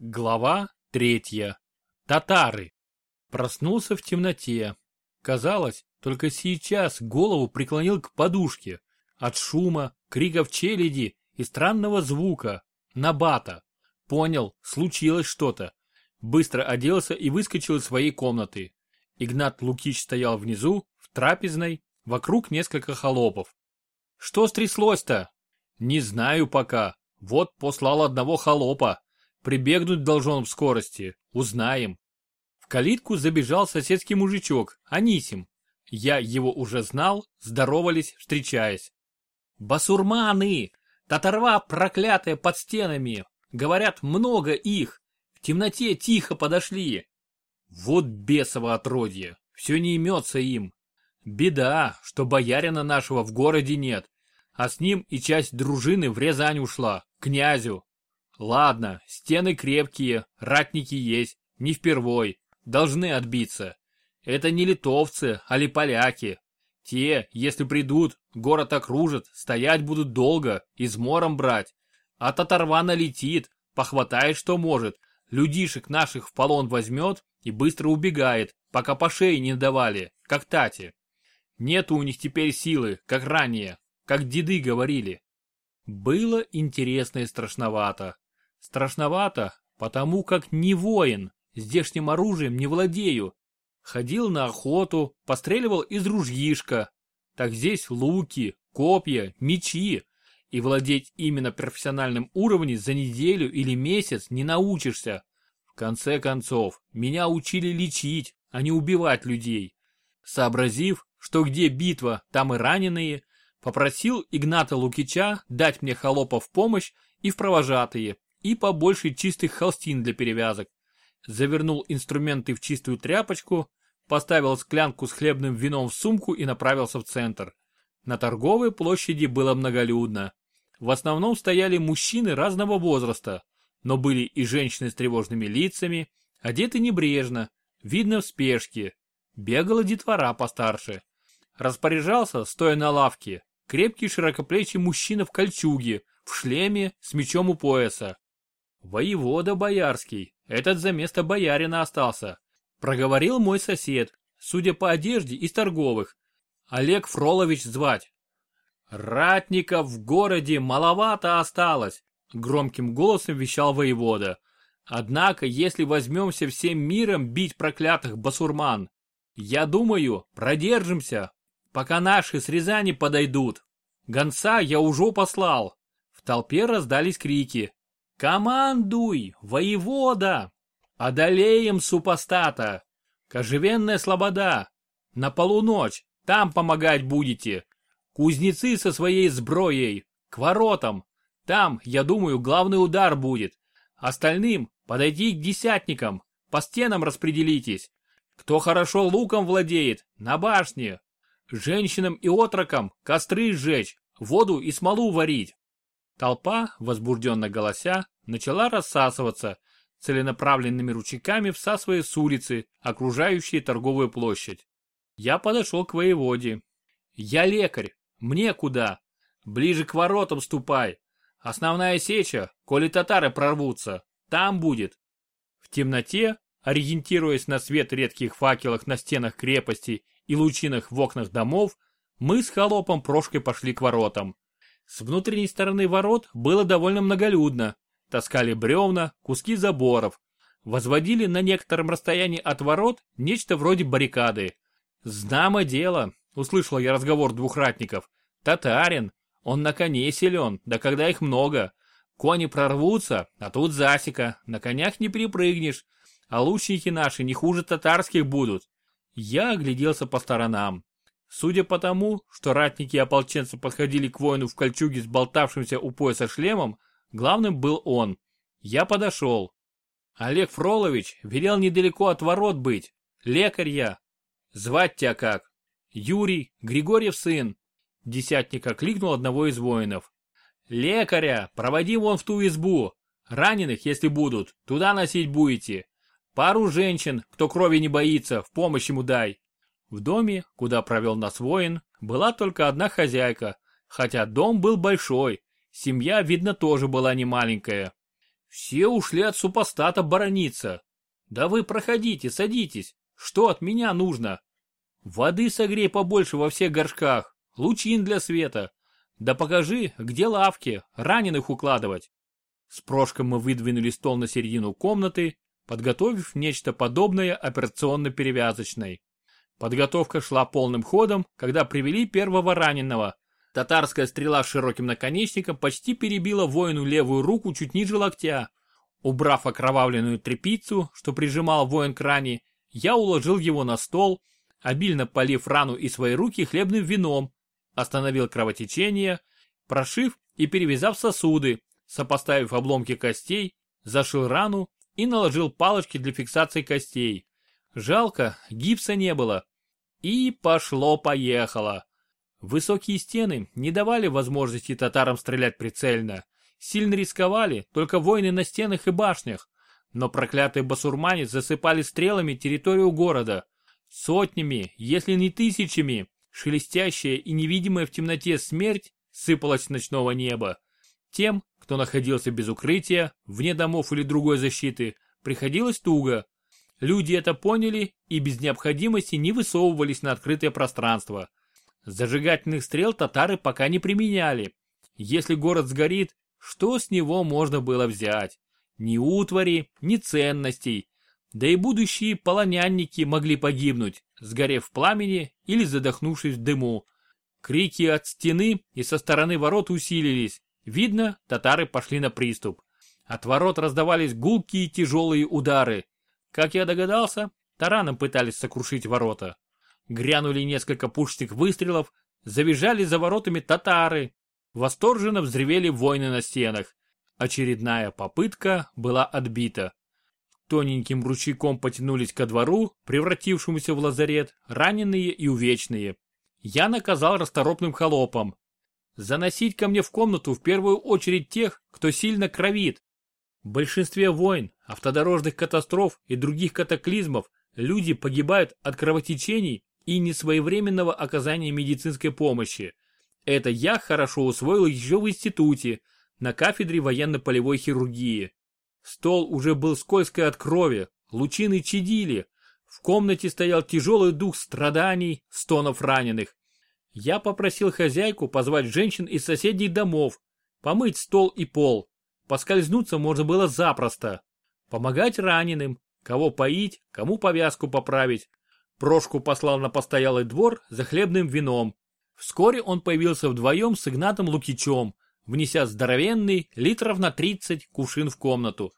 Глава третья. Татары. Проснулся в темноте. Казалось, только сейчас голову преклонил к подушке. От шума, криков челяди и странного звука. Набата. Понял, случилось что-то. Быстро оделся и выскочил из своей комнаты. Игнат Лукич стоял внизу, в трапезной, вокруг несколько холопов. Что стряслось-то? Не знаю пока. Вот послал одного холопа. Прибегнуть должен в скорости. Узнаем. В калитку забежал соседский мужичок, Анисим. Я его уже знал, здоровались, встречаясь. «Басурманы! Татарва проклятая под стенами! Говорят, много их! В темноте тихо подошли!» Вот бесово отродье! Все не имется им. Беда, что боярина нашего в городе нет, а с ним и часть дружины в Рязань ушла, князю. Ладно, стены крепкие, ратники есть, не впервой, должны отбиться. Это не литовцы, а ли поляки. Те, если придут, город окружат, стоять будут долго, измором брать. А татарва налетит, похватает что может, людишек наших в полон возьмет и быстро убегает, пока по шее не давали, как тати. Нету у них теперь силы, как ранее, как деды говорили. Было интересно и страшновато. Страшновато, потому как не воин, здешним оружием не владею. Ходил на охоту, постреливал из ружьишка. Так здесь луки, копья, мечи. И владеть именно профессиональным уровнем за неделю или месяц не научишься. В конце концов, меня учили лечить, а не убивать людей. Сообразив, что где битва, там и раненые, попросил Игната Лукича дать мне холопа в помощь и в провожатые, и побольше чистых холстин для перевязок. Завернул инструменты в чистую тряпочку, поставил склянку с хлебным вином в сумку и направился в центр. На торговой площади было многолюдно. В основном стояли мужчины разного возраста, но были и женщины с тревожными лицами, одеты небрежно, видно в спешке. Бегала детвора постарше. Распоряжался, стоя на лавке, крепкий широкоплечий мужчина в кольчуге, в шлеме, с мечом у пояса. Воевода боярский, этот за место боярина остался. Проговорил мой сосед, судя по одежде из торговых. Олег Фролович звать. Ратников в городе маловато осталось, громким голосом вещал воевода. Однако, если возьмемся всем миром бить проклятых басурман, я думаю, продержимся, пока наши с Рязани подойдут. Гонца я уже послал. В толпе раздались крики. «Командуй, воевода! Одолеем супостата! Кожевенная слобода! На полуночь, там помогать будете! Кузнецы со своей сброей, к воротам! Там, я думаю, главный удар будет. Остальным подойти к десятникам, по стенам распределитесь. Кто хорошо луком владеет, на башне. Женщинам и отрокам костры сжечь, воду и смолу варить. Толпа, возбужденно голося, начала рассасываться, целенаправленными ручейками всасывая с улицы, окружающие торговую площадь. Я подошел к воеводе. «Я лекарь. Мне куда? Ближе к воротам ступай. Основная сеча, коли татары прорвутся, там будет». В темноте, ориентируясь на свет редких факелов на стенах крепости и лучинах в окнах домов, мы с холопом Прошкой пошли к воротам. С внутренней стороны ворот было довольно многолюдно. Таскали бревна, куски заборов. Возводили на некотором расстоянии от ворот нечто вроде баррикады. «Знамо дело», — услышал я разговор двух ратников. «Татарин. Он на коне силен, да когда их много. Кони прорвутся, а тут засека, на конях не перепрыгнешь. А лучники наши не хуже татарских будут». Я огляделся по сторонам. Судя по тому, что ратники и ополченцы подходили к воину в кольчуге с болтавшимся у пояса шлемом, главным был он. Я подошел. Олег Фролович велел недалеко от ворот быть. Лекарь я. Звать тебя как? Юрий, Григорьев сын. Десятник окликнул одного из воинов. Лекаря, проводи вон в ту избу. Раненых, если будут, туда носить будете. Пару женщин, кто крови не боится, в помощь ему дай. В доме, куда провел нас воин, была только одна хозяйка, хотя дом был большой, семья, видно, тоже была не маленькая. Все ушли от супостата борониться. Да вы проходите, садитесь. Что от меня нужно? Воды согрей побольше во всех горшках, лучин для света. Да покажи, где лавки, раненых укладывать. С Прошком мы выдвинули стол на середину комнаты, подготовив нечто подобное операционно-перевязочной. Подготовка шла полным ходом, когда привели первого раненого. Татарская стрела с широким наконечником почти перебила воину левую руку чуть ниже локтя. Убрав окровавленную тряпицу, что прижимал воин к ране, я уложил его на стол, обильно полив рану и свои руки хлебным вином, остановил кровотечение, прошив и перевязав сосуды, сопоставив обломки костей, зашил рану и наложил палочки для фиксации костей. Жалко, гипса не было. И пошло-поехало. Высокие стены не давали возможности татарам стрелять прицельно. Сильно рисковали только воины на стенах и башнях. Но проклятые басурмане засыпали стрелами территорию города. Сотнями, если не тысячами, шелестящая и невидимая в темноте смерть сыпалась с ночного неба. Тем, кто находился без укрытия, вне домов или другой защиты, приходилось туго. Люди это поняли и без необходимости не высовывались на открытое пространство. Зажигательных стрел татары пока не применяли. Если город сгорит, что с него можно было взять? Ни утвари, ни ценностей. Да и будущие полонянники могли погибнуть, сгорев в пламени или задохнувшись в дыму. Крики от стены и со стороны ворот усилились. Видно, татары пошли на приступ. От ворот раздавались гулкие тяжелые удары. Как я догадался, тараном пытались сокрушить ворота. Грянули несколько пушечных выстрелов, завизжали за воротами татары. Восторженно взревели воины на стенах. Очередная попытка была отбита. Тоненьким ручейком потянулись ко двору, превратившемуся в лазарет, раненые и увечные. Я наказал расторопным холопам. Заносить ко мне в комнату в первую очередь тех, кто сильно кровит. В большинстве войн, автодорожных катастроф и других катаклизмов люди погибают от кровотечений и несвоевременного оказания медицинской помощи. Это я хорошо усвоил еще в институте, на кафедре военно-полевой хирургии. Стол уже был скользкой от крови, лучины чадили. В комнате стоял тяжелый дух страданий, стонов раненых. Я попросил хозяйку позвать женщин из соседних домов, помыть стол и пол. Поскользнуться можно было запросто. Помогать раненым, кого поить, кому повязку поправить, Прошку послал на постоялый двор за хлебным вином. Вскоре он появился вдвоем с Игнатом Лукичем, внеся здоровенный, литров на 30, кувшин в комнату.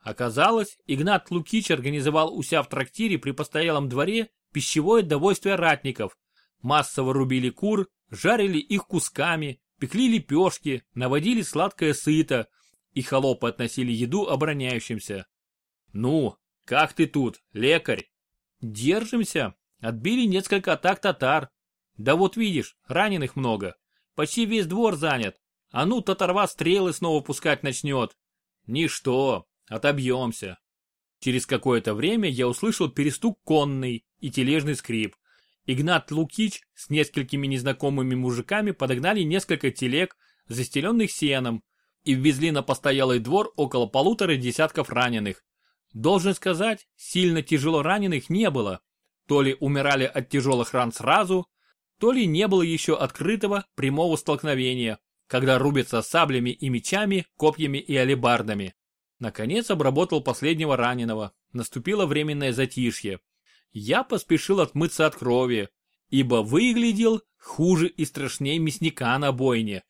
Оказалось, Игнат Лукич организовал у себя в трактире при постоялом дворе пищевое довольствие ратников. Массово рубили кур, жарили их кусками, пекли лепешки, наводили сладкое сыто, и холопы относили еду обороняющимся. «Ну, как ты тут, лекарь?» Держимся. Отбили несколько атак татар. Да вот видишь, раненых много. Почти весь двор занят. А ну, татарва стрелы снова пускать начнет. Ничто, отобьемся. Через какое-то время я услышал перестук конный и тележный скрип. Игнат Лукич с несколькими незнакомыми мужиками подогнали несколько телег, застеленных сеном, и ввезли на постоялый двор около полутора десятков раненых. Должен сказать, сильно тяжело раненых не было. То ли умирали от тяжелых ран сразу, то ли не было еще открытого прямого столкновения, когда рубятся саблями и мечами, копьями и алебардами. Наконец обработал последнего раненого. Наступило временное затишье. Я поспешил отмыться от крови, ибо выглядел хуже и страшнее мясника на бойне.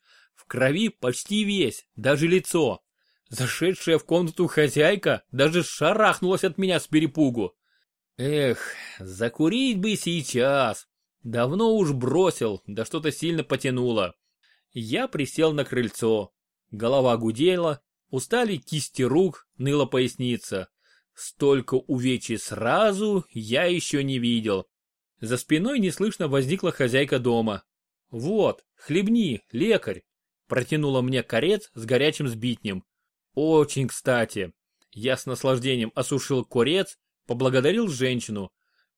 Крови почти весь, даже лицо. Зашедшая в комнату хозяйка даже шарахнулась от меня с перепугу. Эх, закурить бы сейчас. Давно уж бросил, да что-то сильно потянуло. Я присел на крыльцо. Голова гудела, устали кисти рук, ныла поясница. Столько увечий сразу я еще не видел. За спиной неслышно возникла хозяйка дома. «Вот, хлебни, лекарь!» Протянула мне корец с горячим сбитнем. Очень кстати. Я с наслаждением осушил курец, поблагодарил женщину.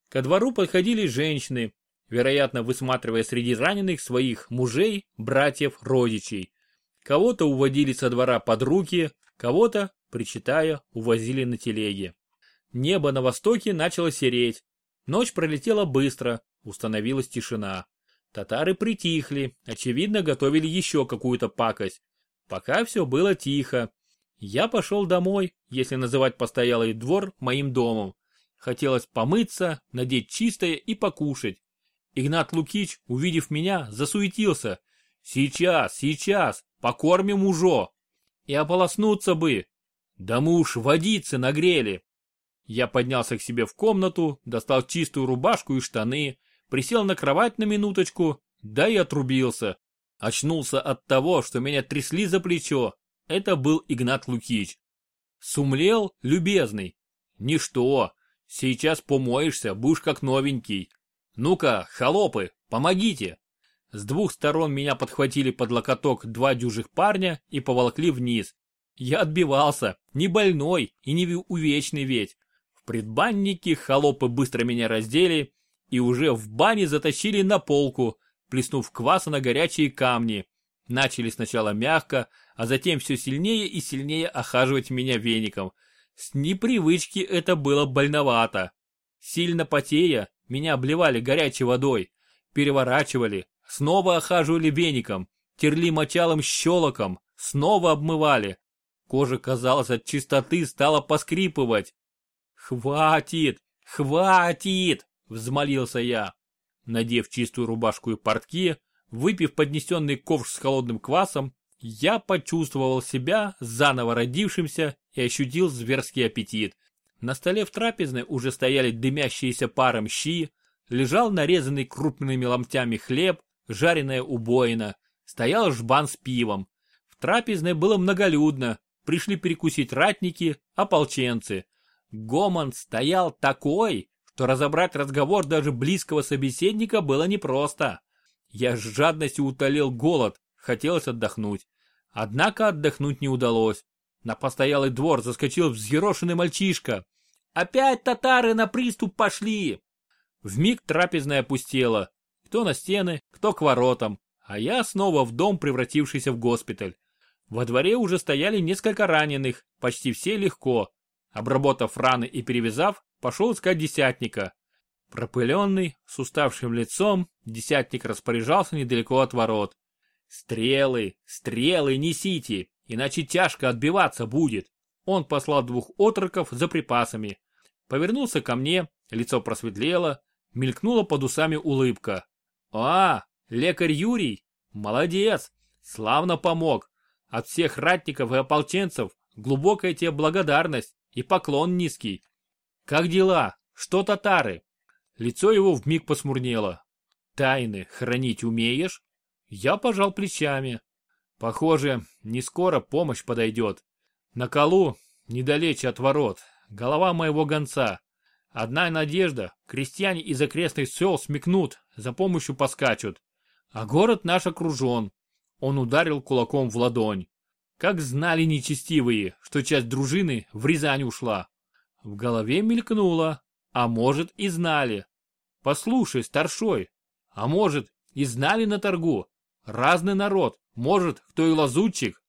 Ко двору подходили женщины, вероятно, высматривая среди раненых своих мужей, братьев, родичей. Кого-то уводили со двора под руки, кого-то причитая, увозили на телеге. Небо на востоке начало сереть. Ночь пролетела быстро, установилась тишина. Татары притихли, очевидно, готовили еще какую-то пакость. Пока все было тихо. Я пошел домой, если называть постоялый двор моим домом. Хотелось помыться, надеть чистое и покушать. Игнат Лукич, увидев меня, засуетился. Сейчас, сейчас, покормим уже. И ополоснуться бы. Да мы уж водицы нагрели. Я поднялся к себе в комнату, достал чистую рубашку и штаны, присел на кровать на минуточку, да и отрубился. Очнулся от того, что меня трясли за плечо. Это был Игнат Лукич. Сумлел, любезный. Ничто, сейчас помоешься, будешь как новенький. Ну-ка, холопы, помогите. С двух сторон меня подхватили под локоток два дюжих парня и поволокли вниз. Я отбивался, не больной и не увечный ведь. В предбаннике холопы быстро меня раздели и уже в бане затащили на полку, плеснув кваса на горячие камни. Начали сначала мягко, а затем все сильнее и сильнее охаживать меня веником. С непривычки это было больновато. Сильно потея, меня обливали горячей водой, переворачивали, снова охаживали веником, терли мочалом щелоком, снова обмывали. Кожа, казалось, от чистоты стала поскрипывать. «Хватит! Хватит!» — взмолился я. Надев чистую рубашку и портки, выпив поднесенный ковш с холодным квасом, я почувствовал себя заново родившимся и ощутил зверский аппетит. На столе в трапезной уже стояли дымящиеся паром щи, лежал нарезанный крупными ломтями хлеб, жареная убоина, стоял жбан с пивом. В трапезной было многолюдно, пришли перекусить ратники, ополченцы. Гомон стоял такой, что разобрать разговор даже близкого собеседника было непросто. Я с жадностью утолил голод, хотелось отдохнуть. Однако отдохнуть не удалось. На постоялый двор заскочил взъерошенный мальчишка. «Опять татары на приступ пошли!» Вмиг трапезная опустела. Кто на стены, кто к воротам. А я снова в дом, превратившийся в госпиталь. Во дворе уже стояли несколько раненых, почти все легко. Обработав раны и перевязав, пошел искать десятника. Пропыленный, с уставшим лицом, десятник распоряжался недалеко от ворот. «Стрелы, стрелы несите, иначе тяжко отбиваться будет». Он послал двух отроков за припасами. Повернулся ко мне, лицо просветлело, мелькнула под усами улыбка. «А, лекарь Юрий? Молодец! Славно помог! От всех ратников и ополченцев глубокая тебе благодарность и поклон низкий. Как дела? Что татары? Лицо его вмиг посмурнело. Тайны хранить умеешь? Я пожал плечами. Похоже, не скоро помощь подойдет. На колу, недалече от ворот, голова моего гонца. Одна надежда, крестьяне из окрестных сел смекнут, за помощью поскачут. А город наш окружен. Он ударил кулаком в ладонь. Как знали нечестивые, что часть дружины в Рязань ушла. В голове мелькнуло, а может и знали. Послушай, старшой, а может и знали на торгу. Разный народ, может, кто и лазутчик.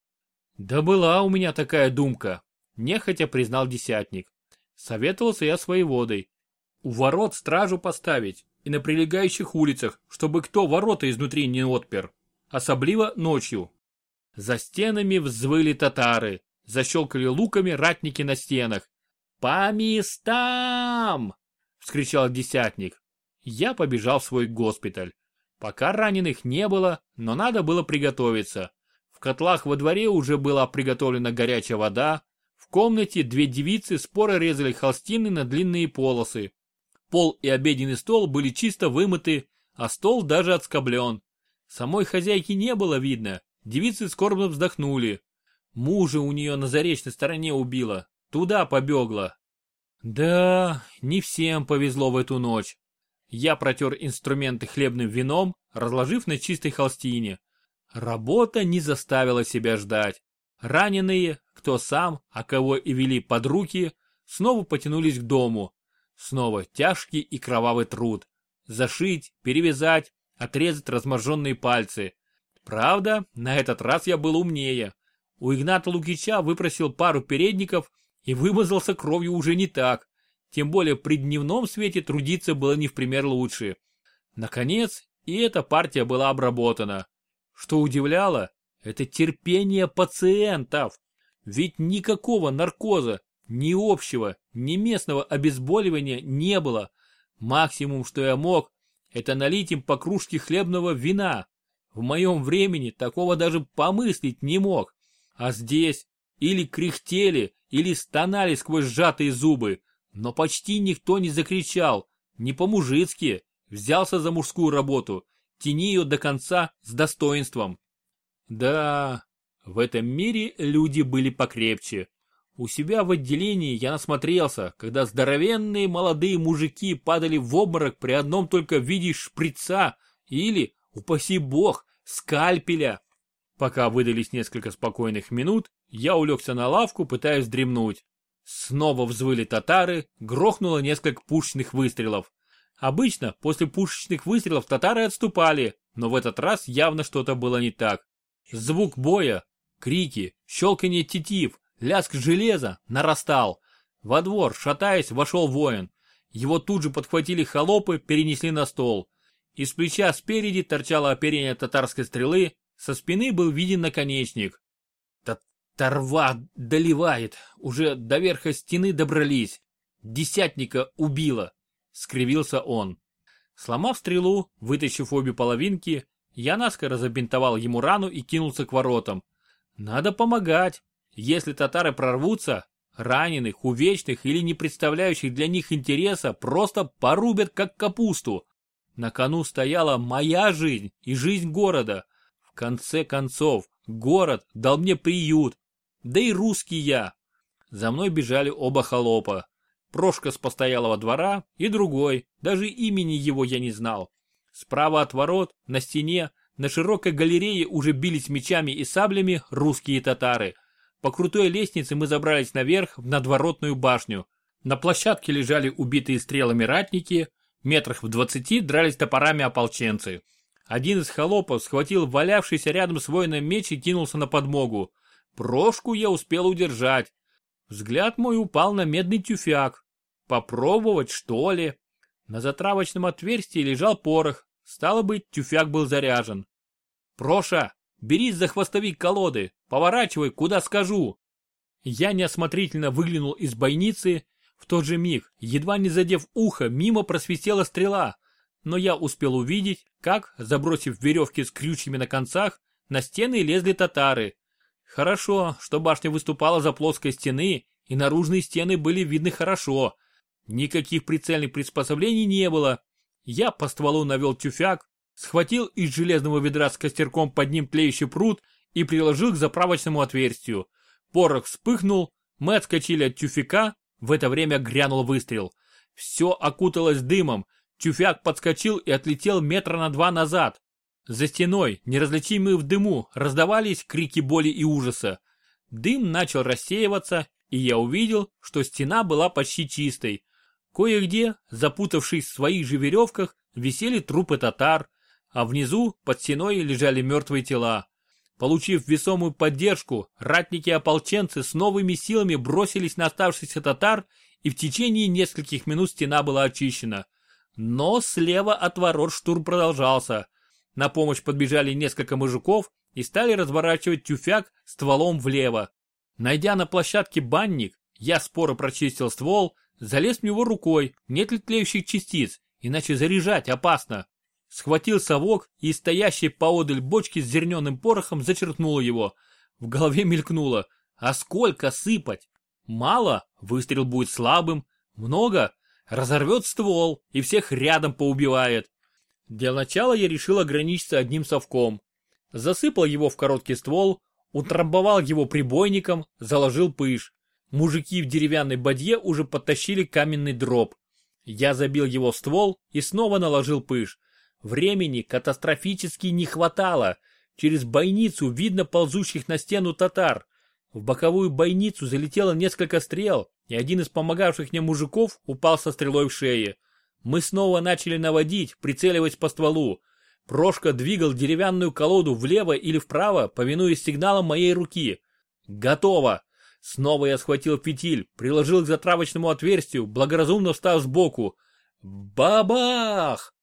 Да была у меня такая думка, нехотя признал десятник. Советовался я своей водой. У ворот стражу поставить и на прилегающих улицах, чтобы кто ворота изнутри не отпер. Особливо ночью. За стенами взвыли татары, защелкали луками ратники на стенах. «По местам!» — вскричал десятник. Я побежал в свой госпиталь. Пока раненых не было, но надо было приготовиться. В котлах во дворе уже была приготовлена горячая вода. В комнате две девицы споро резали холстины на длинные полосы. Пол и обеденный стол были чисто вымыты, а стол даже отскоблен. Самой хозяйки не было видно. Девицы скорбно вздохнули. Мужа у нее на заречной стороне убила. Туда побегла. Да, не всем повезло в эту ночь. Я протер инструменты хлебным вином, разложив на чистой холстине. Работа не заставила себя ждать. Раненые, кто сам, а кого и вели под руки, снова потянулись к дому. Снова тяжкий и кровавый труд. Зашить, перевязать, отрезать разможженные пальцы. Правда, на этот раз я был умнее. У Игната Лукича выпросил пару передников и вымазался кровью уже не так. Тем более при дневном свете трудиться было не в пример лучше. Наконец, и эта партия была обработана. Что удивляло, это терпение пациентов. Ведь никакого наркоза, ни общего, ни местного обезболивания не было. Максимум, что я мог, это налить им по кружке хлебного вина. В моем времени такого даже помыслить не мог. А здесь или кряхтели, или стонали сквозь сжатые зубы, но почти никто не закричал, не по-мужицки, взялся за мужскую работу, тяни ее до конца с достоинством. Да, в этом мире люди были покрепче. У себя в отделении я насмотрелся, когда здоровенные молодые мужики падали в обморок при одном только виде шприца или, упаси бог, скальпеля. Пока выдались несколько спокойных минут, я улегся на лавку, пытаясь дремнуть. Снова взвыли татары, грохнуло несколько пушечных выстрелов. Обычно после пушечных выстрелов татары отступали, но в этот раз явно что-то было не так. Звук боя, крики, щелканье тетив, лязг железа нарастал. Во двор, шатаясь, вошел воин. Его тут же подхватили холопы, перенесли на стол. Из плеча спереди торчало оперение татарской стрелы, со спины был виден наконечник. Торва доливает, уже до верха стены добрались. Десятника убило, скривился он. Сломав стрелу, вытащив обе половинки, я наскоро забинтовал ему рану и кинулся к воротам. Надо помогать. Если татары прорвутся, раненых, увечных или не представляющих для них интереса просто порубят как капусту. На кону стояла моя жизнь и жизнь города. В конце концов, город дал мне приют, да и русский я. За мной бежали оба холопа. Прошка с постоялого двора и другой, даже имени его я не знал. Справа от ворот, на стене, на широкой галерее уже бились мечами и саблями русские татары. По крутой лестнице мы забрались наверх в надворотную башню. На площадке лежали убитые стрелами ратники, метрах в двадцати дрались топорами ополченцы. Один из холопов схватил валявшийся рядом с воином меч и кинулся на подмогу. Прошку я успел удержать. Взгляд мой упал на медный тюфяк. Попробовать, что ли? На затравочном отверстии лежал порох. Стало быть, тюфяк был заряжен. Проша, берись за хвостовик колоды, поворачивай, куда скажу. Я неосмотрительно выглянул из бойницы. В тот же миг, едва не задев ухо, мимо просвистела стрела. Но я успел увидеть, как, забросив веревки с крючьями на концах, на стены лезли татары. Хорошо, что башня выступала за плоской стены, и наружные стены были видны хорошо. Никаких прицельных приспособлений не было. Я по стволу навел тюфяк, схватил из железного ведра с костерком под ним тлеющий пруд и приложил к заправочному отверстию. Порох вспыхнул, мы отскочили от тюфяка, в это время грянул выстрел. Все окуталось дымом, тюфяк подскочил и отлетел метра на два назад. За стеной, неразличимые в дыму, раздавались крики боли и ужаса. Дым начал рассеиваться, и я увидел, что стена была почти чистой. Кое-где, запутавшись в своих же веревках, висели трупы татар, а внизу, под стеной, лежали мертвые тела. Получив весомую поддержку, ратники-ополченцы с новыми силами бросились на оставшихся татар, и в течение нескольких минут стена была очищена. Но слева от ворот штурм продолжался. На помощь подбежали несколько мужиков и стали разворачивать тюфяк стволом влево. Найдя на площадке банник, я споро прочистил ствол, залез в него рукой, нет ли тлеющих частиц, иначе заряжать опасно. Схватил совок и из стоящей поодаль бочки с зерненым порохом зачеркнул его. В голове мелькнуло, а сколько сыпать? Мало, выстрел будет слабым, много, разорвет ствол и всех рядом поубивает. Для начала я решил ограничиться одним совком. Засыпал его в короткий ствол, утрамбовал его прибойником, заложил пыш. Мужики в деревянной бадье уже подтащили каменный дроб. Я забил его в ствол и снова наложил пыш. Времени катастрофически не хватало. Через бойницу видно ползущих на стену татар. В боковую бойницу залетело несколько стрел, и один из помогавших мне мужиков упал со стрелой в шее. Мы снова начали наводить, прицеливать по стволу. Прошка двигал деревянную колоду влево или вправо, повинуясь сигналам моей руки. Готово! Снова я схватил фитиль, приложил к затравочному отверстию, благоразумно встав сбоку. Бабах!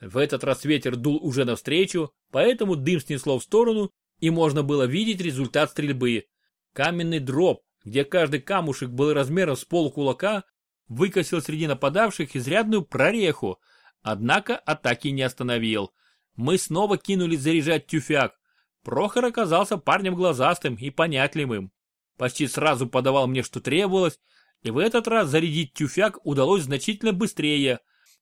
В этот раз ветер дул уже навстречу, поэтому дым снесло в сторону, и можно было видеть результат стрельбы. Каменный дроп, где каждый камушек был размером с полкулака, выкосил среди нападавших изрядную прореху, однако атаки не остановил. Мы снова кинулись заряжать тюфяк. Прохор оказался парнем глазастым и понятливым. Почти сразу подавал мне, что требовалось, и в этот раз зарядить тюфяк удалось значительно быстрее.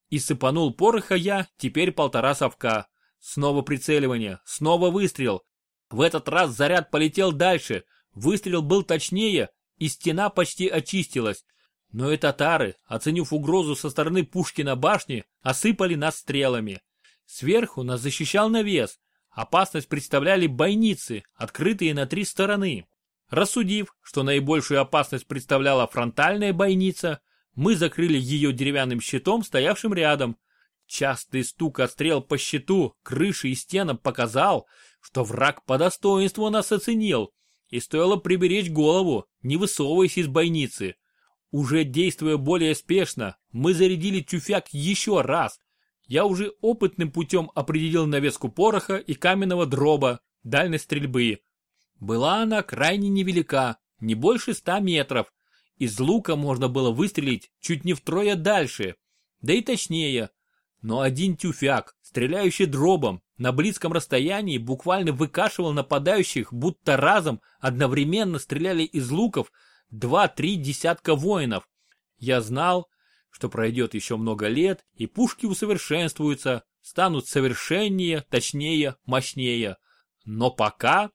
И сыпанул пороха я, теперь полтора совка. Снова прицеливание, снова выстрел. В этот раз заряд полетел дальше, выстрел был точнее, и стена почти очистилась. Но и татары, оценив угрозу со стороны пушки на башне, осыпали нас стрелами. Сверху нас защищал навес. Опасность представляли бойницы, открытые на три стороны. Рассудив, что наибольшую опасность представляла фронтальная бойница, мы закрыли ее деревянным щитом, стоявшим рядом. Частый стук от стрел по щиту, крыше и стенам показал, что враг по достоинству нас оценил, и стоило приберечь голову, не высовываясь из бойницы. Уже действуя более спешно, мы зарядили тюфяк еще раз. Я уже опытным путем определил навеску пороха и каменного дроба, дальность стрельбы. Была она крайне невелика, не больше ста метров. Из лука можно было выстрелить чуть не втрое дальше, да и точнее. Но один тюфяк, стреляющий дробом, на близком расстоянии буквально выкашивал нападающих, будто разом одновременно стреляли из луков два-три десятка воинов. Я знал, что пройдет еще много лет, и пушки усовершенствуются, станут совершеннее, точнее, мощнее. Но пока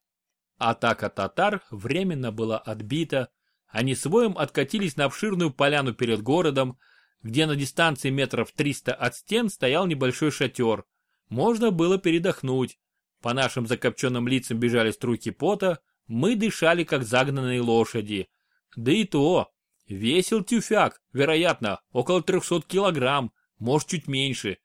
Атака татар временно была отбита, они своим откатились на обширную поляну перед городом, где на дистанции метров 300 от стен стоял небольшой шатер. Можно было передохнуть. По нашим закопченным лицам бежали струйки пота, мы дышали как загнанные лошади. Да и то, весил тюфяк, вероятно, около 300 килограмм, может чуть меньше.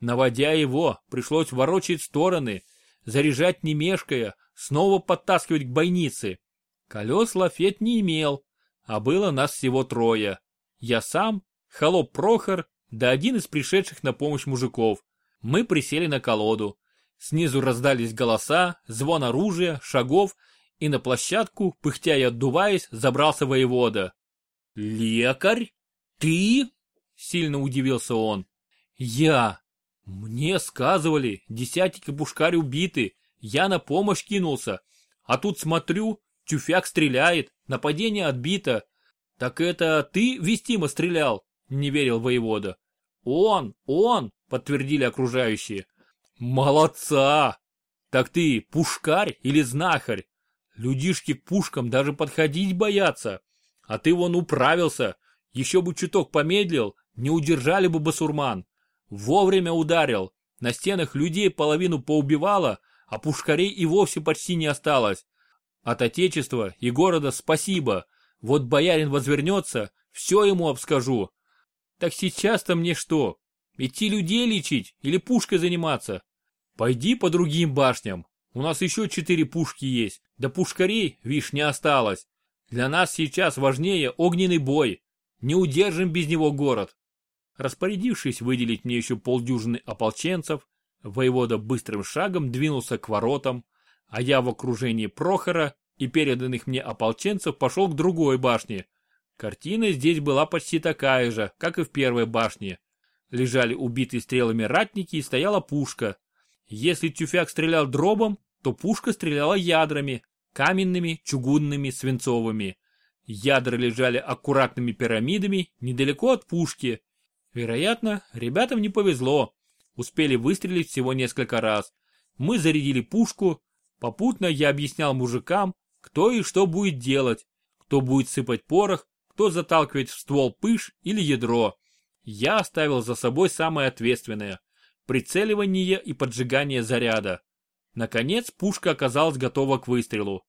Наводя его, пришлось ворочать стороны, заряжать не мешкая, снова подтаскивать к бойнице. Колес лафет не имел, а было нас всего трое. Я сам, холоп Прохор, да один из пришедших на помощь мужиков. Мы присели на колоду. Снизу раздались голоса, звон оружия, шагов, и на площадку, пыхтя и отдуваясь, забрался воевода. «Лекарь? Ты?» — сильно удивился он. «Я. Мне сказывали, десятики пушкарь убиты, я на помощь кинулся, а тут смотрю, тюфяк стреляет, нападение отбито. Так это ты, Вестима, стрелял? Не верил воевода. Он, он, подтвердили окружающие. Молодца! Так ты пушкарь или знахарь? Людишки к пушкам даже подходить боятся. А ты вон управился. Еще бы чуток помедлил, не удержали бы басурман. Вовремя ударил. На стенах людей половину поубивало, а пушкарей и вовсе почти не осталось. От отечества и города спасибо. Вот боярин возвернется, все ему обскажу. Так сейчас-то мне что, идти людей лечить или пушкой заниматься? Пойди по другим башням. У нас еще четыре пушки есть, да пушкарей, вишь, не осталось. Для нас сейчас важнее огненный бой. Не удержим без него город. Распорядившись выделить мне еще полдюжины ополченцев, Воевода быстрым шагом двинулся к воротам, а я в окружении Прохора и переданных мне ополченцев пошел к другой башне. Картина здесь была почти такая же, как и в первой башне. Лежали убитые стрелами ратники и стояла пушка. Если тюфяк стрелял дробом, то пушка стреляла ядрами, каменными, чугунными, свинцовыми. Ядра лежали аккуратными пирамидами недалеко от пушки. Вероятно, ребятам не повезло. Успели выстрелить всего несколько раз. Мы зарядили пушку. Попутно я объяснял мужикам, кто и что будет делать. Кто будет сыпать порох, кто заталкивать в ствол пыш или ядро. Я оставил за собой самое ответственное – прицеливание и поджигание заряда. Наконец пушка оказалась готова к выстрелу.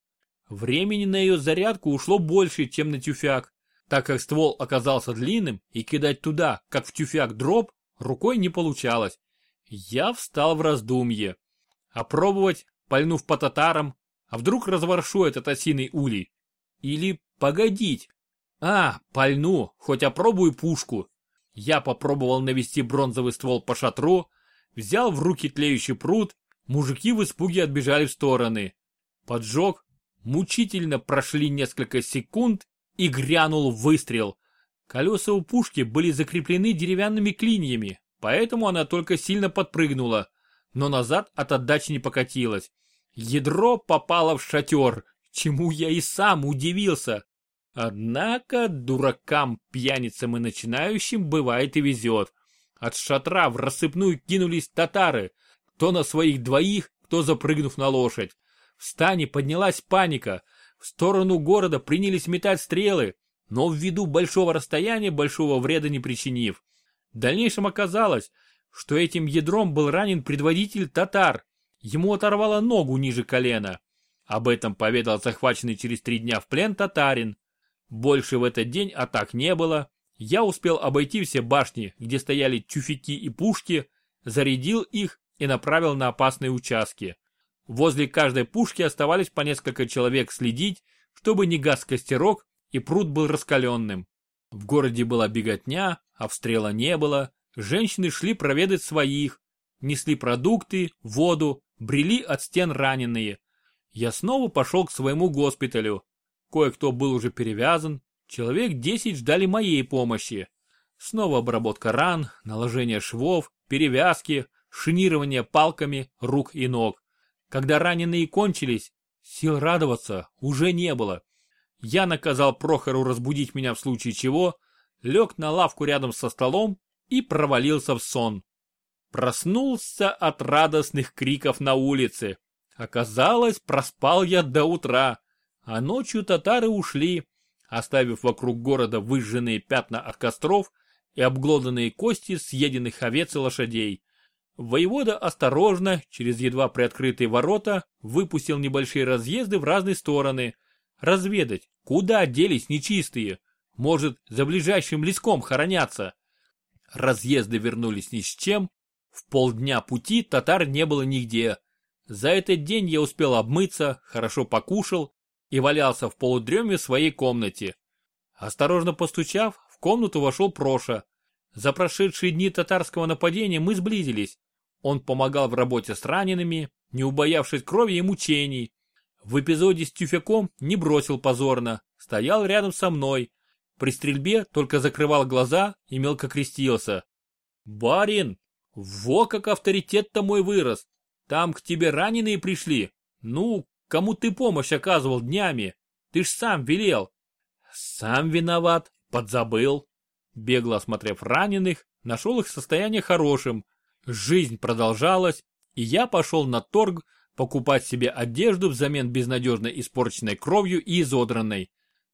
Времени на ее зарядку ушло больше, чем на тюфяк, так как ствол оказался длинным и кидать туда, как в тюфяк дроп, рукой не получалось. Я встал в раздумье. Опробовать, пальнув по татарам, а вдруг разворшу этот осиный улей. Или погодить? А, пальну, хоть опробую пушку. Я попробовал навести бронзовый ствол по шатру, взял в руки тлеющий пруд, мужики в испуге отбежали в стороны. Поджег, мучительно прошли несколько секунд и грянул выстрел. Колеса у пушки были закреплены деревянными клиньями, поэтому она только сильно подпрыгнула, но назад от отдачи не покатилась. Ядро попало в шатер, чему я и сам удивился. Однако дуракам, пьяницам и начинающим бывает и везет. От шатра в рассыпную кинулись татары, кто на своих двоих, кто запрыгнув на лошадь. В стане поднялась паника, в сторону города принялись метать стрелы, но ввиду большого расстояния большого вреда не причинив. В дальнейшем оказалось, что этим ядром был ранен предводитель татар, ему оторвало ногу ниже колена. Об этом поведал захваченный через три дня в плен татарин. Больше в этот день атак не было. Я успел обойти все башни, где стояли тюфяки и пушки, зарядил их и направил на опасные участки. Возле каждой пушки оставались по несколько человек следить, чтобы не газ костерок и пруд был раскаленным. В городе была беготня, обстрела не было, женщины шли проведать своих, несли продукты, воду, брели от стен раненые. Я снова пошел к своему госпиталю. Кое-кто был уже перевязан, человек 10 ждали моей помощи. Снова обработка ран, наложение швов, перевязки, шинирование палками рук и ног. Когда раненые кончились, сил радоваться уже не было. Я наказал Прохору разбудить меня в случае чего, лег на лавку рядом со столом и провалился в сон. Проснулся от радостных криков на улице. Оказалось, проспал я до утра, а ночью татары ушли, оставив вокруг города выжженные пятна от костров и обглоданные кости съеденных овец и лошадей. Воевода осторожно, через едва приоткрытые ворота, выпустил небольшие разъезды в разные стороны. Разведать, куда делись нечистые. Может, за ближайшим леском хоронятся. Разъезды вернулись ни с чем. В полдня пути татар не было нигде. За этот день я успел обмыться, хорошо покушал и валялся в полудреме в своей комнате. Осторожно постучав, в комнату вошел Проша. За прошедшие дни татарского нападения мы сблизились. Он помогал в работе с ранеными, не убоявшись крови и мучений. В эпизоде с тюфяком не бросил позорно, стоял рядом со мной, при стрельбе только закрывал глаза и мелко крестился. «Барин, во как авторитет-то мой вырос! Там к тебе раненые пришли. Ну, кому ты помощь оказывал днями? Ты ж сам велел!» «Сам виноват, подзабыл!» Бегло осмотрев раненых, нашел их состояние хорошим. Жизнь продолжалась, и я пошел на торг покупать себе одежду взамен безнадежно испорченной кровью и изодранной.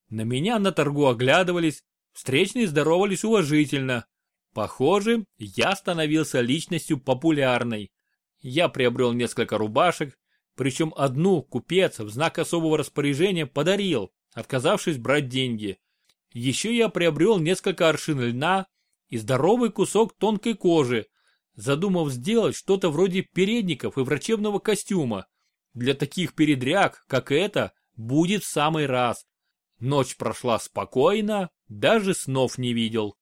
На меня на торгу оглядывались, встречные здоровались уважительно. Похоже, я становился личностью популярной. Я приобрел несколько рубашек, причем одну купец в знак особого распоряжения подарил, отказавшись брать деньги. Еще я приобрел несколько аршин льна и здоровый кусок тонкой кожи, задумав сделать что-то вроде передников и врачебного костюма. Для таких передряг, как это, будет в самый раз. Ночь прошла спокойно, даже снов не видел.